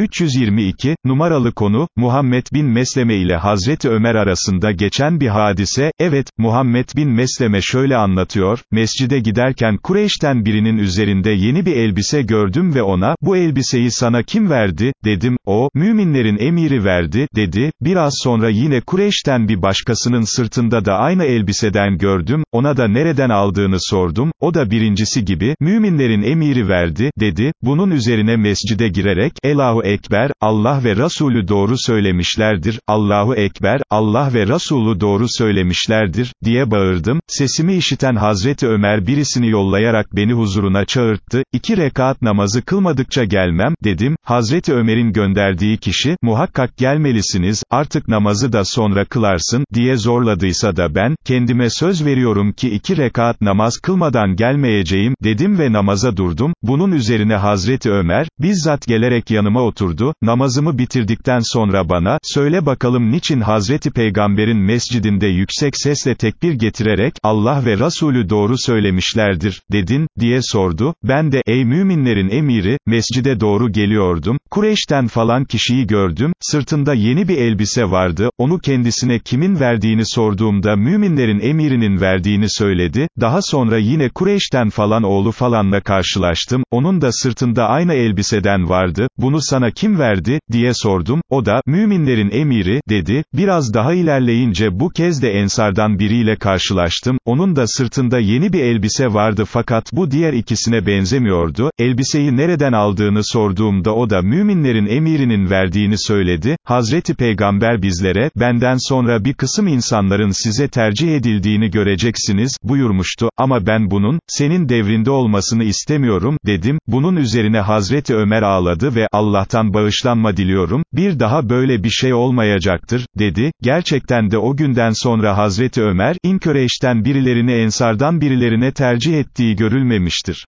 322, numaralı konu, Muhammed bin Mesleme ile Hazreti Ömer arasında geçen bir hadise, evet, Muhammed bin Mesleme şöyle anlatıyor, mescide giderken Kureyş'ten birinin üzerinde yeni bir elbise gördüm ve ona, bu elbiseyi sana kim verdi, dedim, o, müminlerin emiri verdi, dedi, biraz sonra yine Kureyş'ten bir başkasının sırtında da aynı elbiseden gördüm, ona da nereden aldığını sordum, o da birincisi gibi, müminlerin emiri verdi, dedi, bunun üzerine mescide girerek, Elahu Ekber, Allah ve Resulü doğru söylemişlerdir, Allahu Ekber, Allah ve Resulü doğru söylemişlerdir, diye bağırdım, sesimi işiten Hazreti Ömer birisini yollayarak beni huzuruna çağırttı, iki rekat namazı kılmadıkça gelmem, dedim, Hazreti Ömer'in gönderdiği kişi, muhakkak gelmelisiniz, artık namazı da sonra kılarsın, diye zorladıysa da ben, kendime söz veriyorum ki iki rekat namaz kılmadan gelmeyeceğim, dedim ve namaza durdum, bunun üzerine Hazreti Ömer, bizzat gelerek yanıma oturdu, namazımı bitirdikten sonra bana, söyle bakalım niçin Hazreti Peygamber'in mescidinde yüksek sesle tekbir getirerek, Allah ve Resulü doğru söylemişlerdir, dedin, diye sordu, ben de, ey müminlerin emiri, mescide doğru geliyordum, Kureyş'ten falan kişiyi gördüm, sırtında yeni bir elbise vardı, onu kendisine kimin verdiğini sorduğumda müminlerin emirinin verdiğini söyledi, daha sonra yine Kureyş'ten falan oğlu falanla karşılaştım, onun da sırtında aynı elbiseden vardı, bunu sana kim verdi, diye sordum, o da, müminlerin emiri, dedi, biraz daha ilerleyince bu kez de ensardan biriyle karşılaştım, onun da sırtında yeni bir elbise vardı fakat bu diğer ikisine benzemiyordu, elbiseyi nereden aldığını sorduğumda o da müminlerin emirinin verdiğini söyledi, Hazreti Peygamber bizlere, benden sonra bir kısım insanların size tercih edildiğini göreceksiniz, buyurmuştu, ama ben bunun, senin devrinde olmasını istemiyorum, dedim, bunun üzerine Hazreti Ömer ağladı ve, Allah'tan bağışlanma diliyorum, bir daha böyle bir şey olmayacaktır, dedi, gerçekten de o günden sonra Hazreti Ömer, İnköreş'ten birilerini Ensardan birilerine tercih ettiği görülmemiştir.